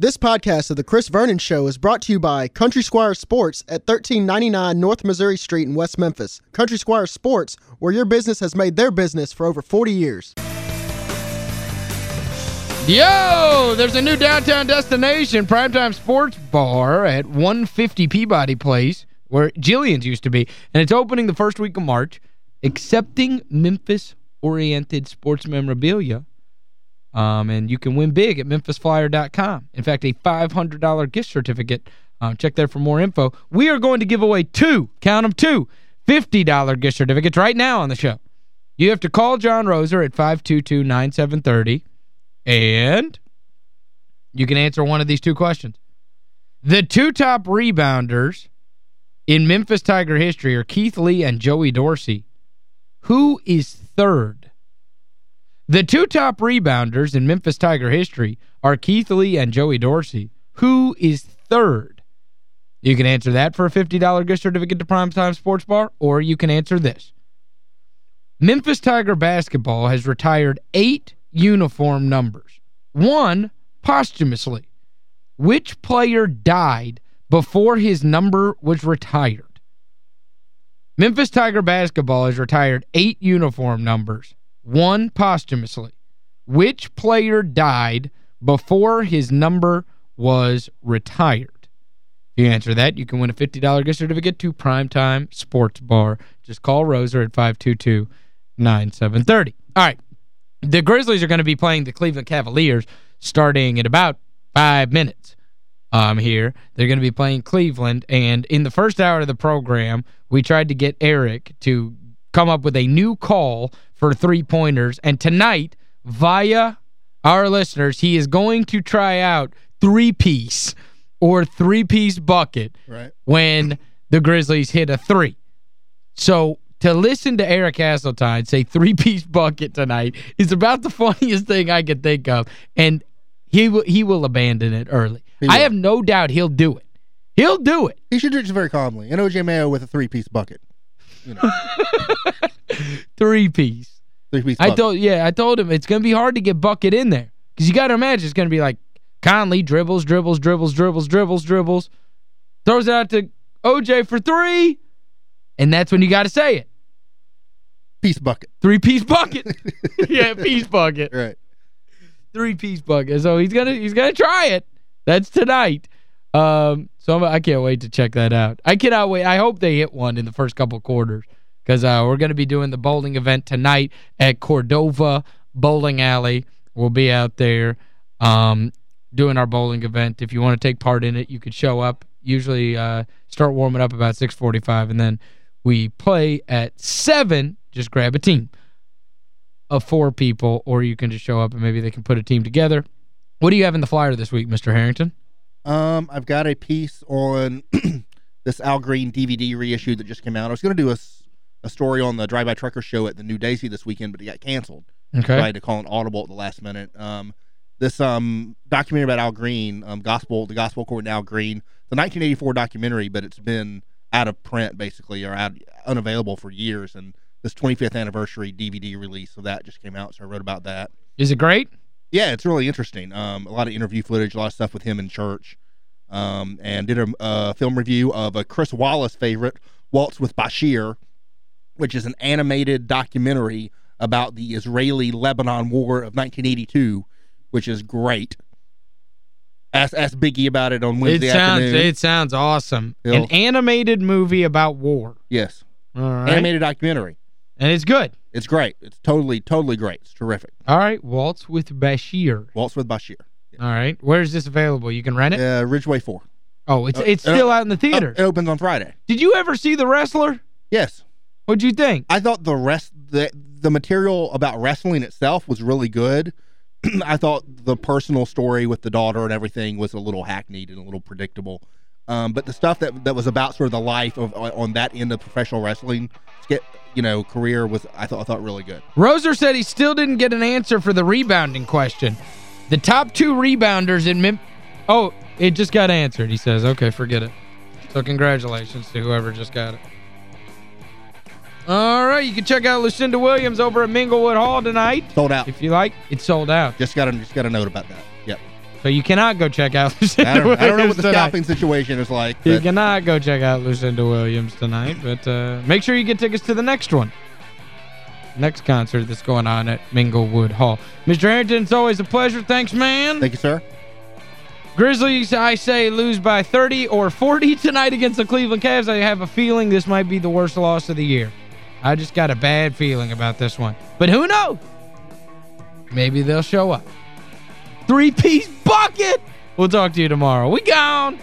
This podcast of The Chris Vernon Show is brought to you by Country Squire Sports at 1399 North Missouri Street in West Memphis. Country Squire Sports, where your business has made their business for over 40 years. Yo, there's a new downtown destination, Primetime Sports Bar at 150 Peabody Place, where Jillian's used to be. And it's opening the first week of March, accepting Memphis-oriented sports memorabilia um, and you can win big at memphisflyer.com. In fact, a $500 gift certificate. Um, check there for more info. We are going to give away two, count them two, $50 gift certificates right now on the show. You have to call John Roser at 522-9730, and you can answer one of these two questions. The two top rebounders in Memphis Tiger history are Keith Lee and Joey Dorsey. Who is third? The two top rebounders in Memphis Tiger history are Keith Lee and Joey Dorsey. Who is third? You can answer that for a $50 gift certificate to Primetime Sports Bar, or you can answer this. Memphis Tiger basketball has retired eight uniform numbers. One posthumously. Which player died before his number was retired? Memphis Tiger basketball has retired eight uniform numbers one posthumously. Which player died before his number was retired? If you answer that, you can win a $50 gift certificate to Primetime Sports Bar. Just call Roser at 522-9730. All right. The Grizzlies are going to be playing the Cleveland Cavaliers starting in about five minutes um, here. They're going to be playing Cleveland, and in the first hour of the program, we tried to get Eric to come up with a new call for three-pointers. And tonight, via our listeners, he is going to try out three-piece or three-piece bucket right. when the Grizzlies hit a three. So to listen to Eric Hasseltine say three-piece bucket tonight is about the funniest thing I can think of. And he will, he will abandon it early. I have no doubt he'll do it. He'll do it. He should do it very calmly. And O.J. Mayo with a three-piece bucket. You know. Three-piece. Three-piece I told yeah, I told him it's going to be hard to get bucket in there. Because you got to imagine it's going to be like Conley dribbles, dribbles, dribbles, dribbles, dribbles, dribbles. Throws it out to OJ for three. And that's when you got to say it. Piece bucket. Three-piece bucket. yeah, piece bucket. Right. Three-piece bucket. So he's going to he's gonna try it. That's tonight. Um, so I can not wait to check that out. I cannot wait. I hope they hit one in the first couple quarters because uh, we're going to be doing the bowling event tonight at Cordova Bowling Alley. We'll be out there um, doing our bowling event. If you want to take part in it, you could show up. Usually uh, start warming up about 6.45, and then we play at 7. Just grab a team of four people, or you can just show up and maybe they can put a team together. What do you have in the flyer this week, Mr. Herrington? Um, I've got a piece on this Al Green DVD reissue that just came out. I was going to do a a story on the Drive By Trucker show at the New Daisy this weekend, but it got canceled. Okay. So I had to call an audible at the last minute. Um, this um documentary about Al Green, um, gospel, the gospel according to Al Green, the 1984 documentary, but it's been out of print basically or out unavailable for years. And this 25th anniversary DVD release of that just came out, so I wrote about that. Is it great? Yeah, it's really interesting. Um, a lot of interview footage, a lot of stuff with him in church. Um, and did a, a film review of a Chris Wallace favorite, Waltz with Bashir, which is an animated documentary about the Israeli-Lebanon War of 1982, which is great. Ask, ask Biggie about it on Wednesday it sounds, afternoon. It sounds awesome. An animated movie about war. Yes. All right. Animated documentary. And it's good. It's great. It's totally, totally great. It's terrific. All right. Waltz with Bashir. Waltz with Bashir. Yeah. All right. Where is this available? You can rent it? Uh, Ridgeway 4. Oh, it's uh, it's still out in the theater. it opens on Friday. Did you ever see The Wrestler? Yes. What'd you think? I thought the rest the the material about wrestling itself was really good. I thought the personal story with the daughter and everything was a little hackneyed and a little predictable. Um, but the stuff that that was about sort of the life of on that end of professional wrestling, get you know, career was I thought I thought really good. Roser said he still didn't get an answer for the rebounding question. The top two rebounders in Mem Oh, it just got answered, he says. Okay, forget it. So congratulations to whoever just got it. All right, you can check out Lucinda Williams over at Minglewood Hall tonight. Sold out. If you like, it's sold out. Just got a, just got a note about that. So you cannot go check out Lucinda I don't, Williams I don't know what the tonight. scalping situation is like. You cannot go check out Lucinda Williams tonight, but uh, make sure you get tickets to the next one. Next concert that's going on at Minglewood Hall. Mr. Herrington, it's always a pleasure. Thanks, man. Thank you, sir. Grizzlies, I say, lose by 30 or 40 tonight against the Cleveland Cavs. I have a feeling this might be the worst loss of the year. I just got a bad feeling about this one. But who knows? Maybe they'll show up. Three-piece bucket! We'll talk to you tomorrow. We gone!